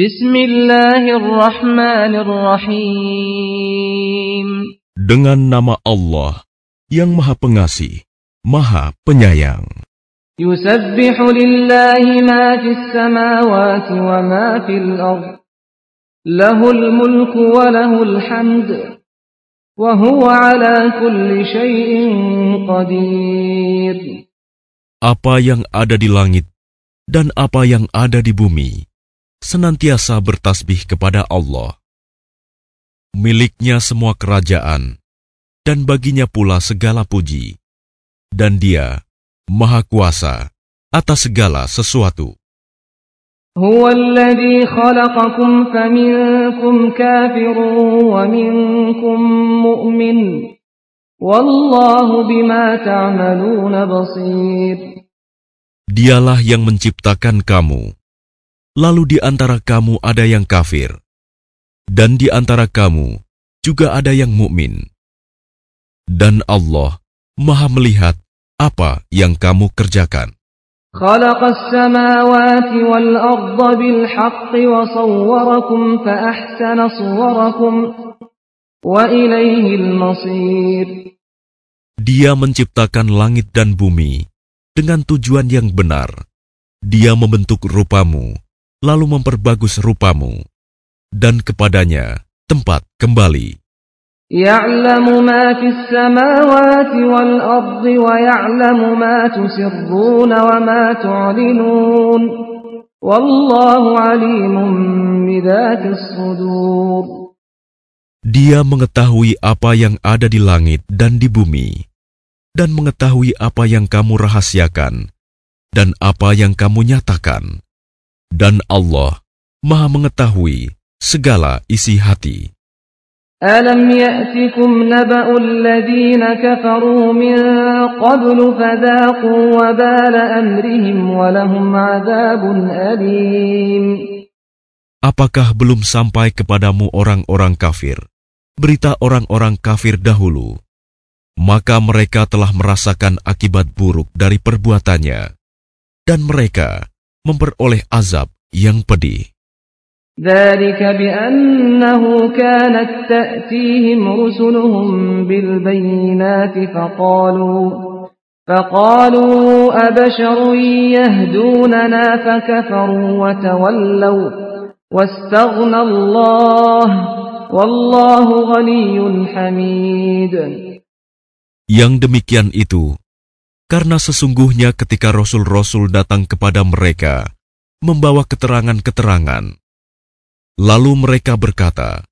Bismillahirrahmanirrahim. Dengan nama Allah yang Maha Pengasih, Maha Penyayang. Yusabbihu lillahi ma fis samawati wa ma fil ard. Lahul mulku wa lahul hamd. Wa huwa ala kulli syai'in qadir. Apa yang ada di langit dan apa yang ada di bumi senantiasa bertasbih kepada Allah. Miliknya semua kerajaan, dan baginya pula segala puji, dan Dia Maha Kuasa atas segala sesuatu. هو الذي خلقكم فمنكم كافر ومنكم مؤمن والله بما تعملون بصير Dialah yang menciptakan kamu. lalu di antara kamu ada yang kafir, dan di antara kamu juga ada yang mukmin. Dan Allah Maha Melihat apa yang kamu kerjakan. Dia menciptakan langit dan bumi dengan tujuan yang benar. Dia membentuk rupamu lalu memperbagus rupamu, dan kepadanya tempat kembali. يعلم ما في السماوات والأرض ويعلم ما تسرون وما تعلنون والله عليم بذات الصدور Dia mengetahui apa yang ada di langit dan di bumi, dan mengetahui apa yang kamu rahasiakan dan apa yang kamu nyatakan. Dan Allah Maha mengetahui segala isi hati. ألم يأتكم نبأ الذين كفروا من قبل فذاقوا وبال أمرهم ولهم عذاب أليم Apakah belum sampai kepadamu orang-orang kafir, berita orang-orang kafir dahulu? Maka mereka telah merasakan akibat buruk dari perbuatannya, dan mereka memperoleh azab yang pedih. ذلك بأنه كانت تأتيهم رسلهم بالبينات فقالوا فقالوا أبشر يهدوننا فكفروا وتولوا واستغنى الله والله غني حميد Yang demikian itu, karena sesungguhnya ketika rasul-rasul datang kepada mereka, membawa keterangan-keterangan, lalu mereka berkata,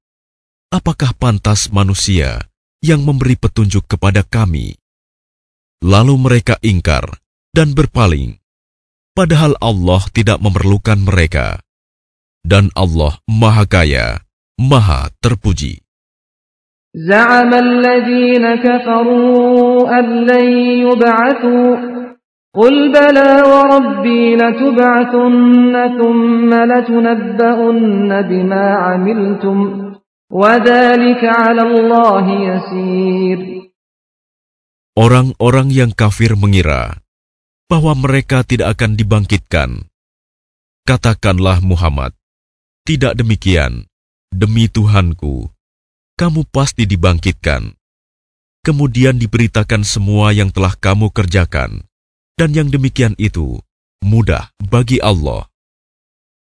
Apakah pantas manusia yang memberi petunjuk kepada kami? Lalu mereka ingkar dan berpaling, padahal Allah tidak memerlukan mereka, dan Allah Maha Kaya, Maha Terpuji. زعم الذين كفروا أن لن يبعثوا قل بلى وربي لتبعثن ثم لتنبؤن بما عملتم وذلك على الله يسير Orang-orang yang kafir mengira bahwa mereka tidak akan dibangkitkan. Katakanlah Muhammad, tidak demikian, demi Tuhanku, kamu pasti dibangkitkan. Kemudian diberitakan semua yang telah kamu kerjakan, dan yang demikian itu mudah bagi Allah.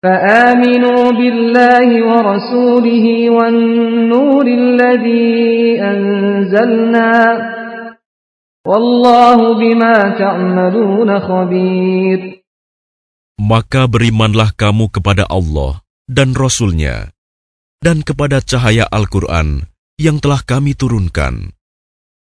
فآمنوا بالله ورسوله والنور الذي أنزلنا والله بما تعملون خبير Maka berimanlah kamu kepada Allah dan Rasul-Nya, dan kepada cahaya Al-Quran yang telah kami turunkan.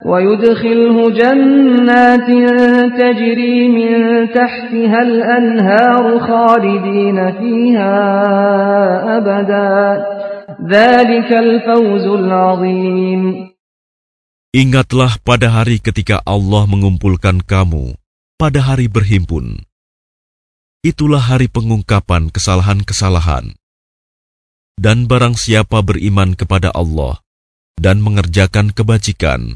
ويدخله جنات تجري من تحتها الأنهار خالدين فيها أبدا ذلك الفوز العظيم Ingatlah pada hari ketika Allah mengumpulkan kamu pada hari berhimpun. Itulah hari pengungkapan kesalahan-kesalahan. Dan barang siapa beriman kepada Allah dan mengerjakan kebajikan,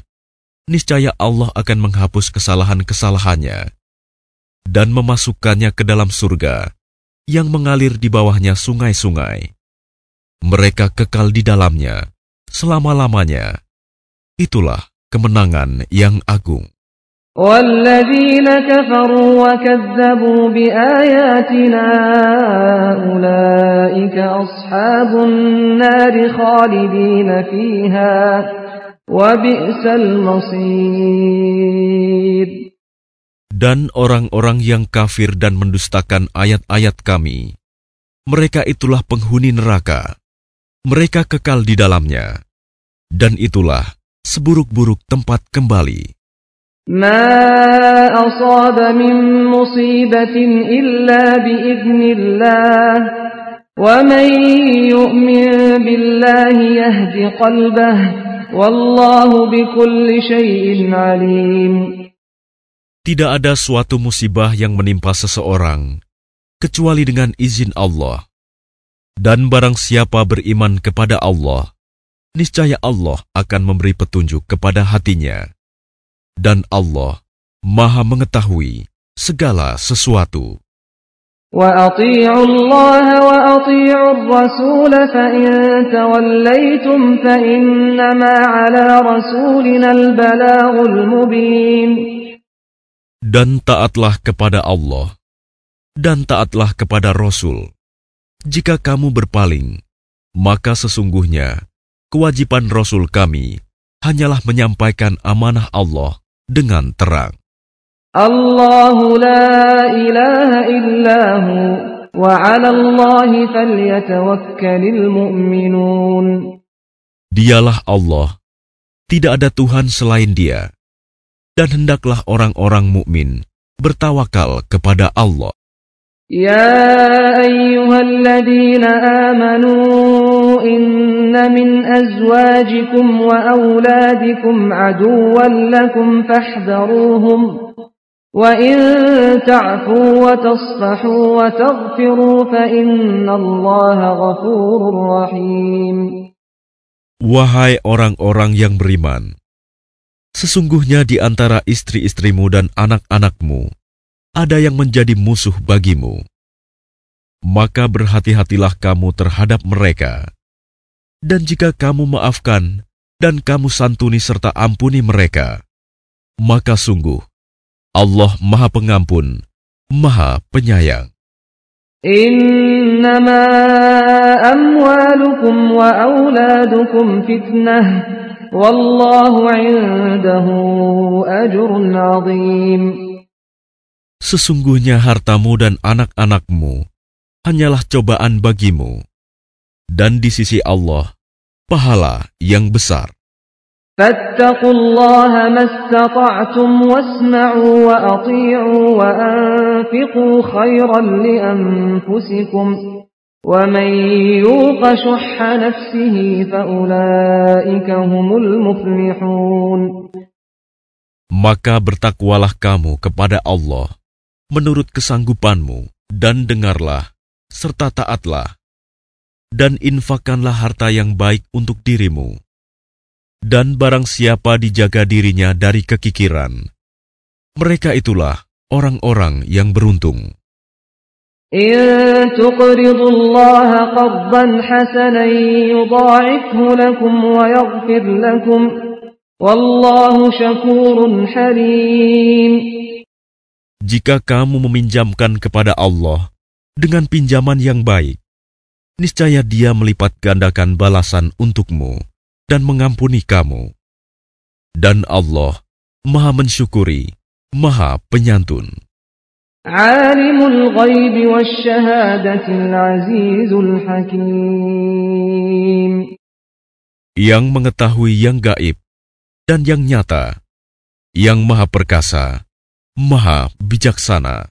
niscaya Allah akan menghapus kesalahan-kesalahannya dan memasukkannya ke dalam surga yang mengalir di bawahnya sungai-sungai. Mereka kekal di dalamnya selama-lamanya. Itulah kemenangan yang agung. والذين كفروا وكذبوا بآياتنا أولئك أصحاب النار خالدين فيها وبئس المصير Dan orang-orang yang kafir dan mendustakan ayat-ayat kami, mereka itulah penghuni neraka. Mereka kekal di dalamnya. Dan itulah seburuk-buruk tempat kembali. ما أصاب من مصيبة إلا بإذن الله ومن يؤمن بالله يهد قلبه tidak ada suatu musibah yang menimpa seseorang kecuali dengan izin Allah. Dan barang siapa beriman kepada Allah, niscaya Allah akan memberi petunjuk kepada hatinya. Dan Allah Maha Mengetahui segala sesuatu. وأطيعوا الله وأطيعوا الرسول فإن توليتم فإنما على رسولنا البلاغ المبين Dan taatlah kepada Allah, dan taatlah kepada Rasul. Jika kamu berpaling, maka sesungguhnya kewajiban Rasul kami hanyalah menyampaikan amanah Allah dengan terang. Allahu la ilaha illahu wa 'ala Allahi falyatawakkalul mu'minun. Dialah Allah, tidak ada Tuhan selain Dia. Dan hendaklah orang-orang mukmin bertawakal kepada Allah. Ya ayyuhalladzina amanu inna min azwajikum wa auladikum aduwwan lakum fahdharuhum. وإن تعفوا وتصفحوا وتغفروا فإن الله غفور رحيم Wahai orang-orang yang beriman, sesungguhnya di antara istri-istrimu dan anak-anakmu ada yang menjadi musuh bagimu. Maka berhati-hatilah kamu terhadap mereka. Dan jika kamu maafkan dan kamu santuni serta ampuni mereka, maka sungguh Allah Maha Pengampun, Maha Penyayang. إنما أموالكم وأولادكم فتنة والله عنده أجر عظيم Sesungguhnya hartamu dan anak-anakmu hanyalah cobaan bagimu, dan di sisi Allah pahala yang besar. فاتقوا الله ما استطعتم واسمعوا وأطيعوا وأنفقوا خيرا لأنفسكم ومن يوق شح نفسه فأولئك هم المفلحون Maka bertakwalah kamu kepada Allah menurut kesanggupanmu dan dengarlah serta taatlah dan infakkanlah harta yang baik untuk dirimu dan barang siapa dijaga dirinya dari kekikiran. Mereka itulah orang-orang yang beruntung. Jika kamu meminjamkan kepada Allah dengan pinjaman yang baik, niscaya Dia melipat gandakan balasan untukmu dan mengampuni kamu. Dan Allah Maha mensyukuri, Maha penyantun. Yang mengetahui yang gaib dan yang nyata, yang maha perkasa, maha bijaksana.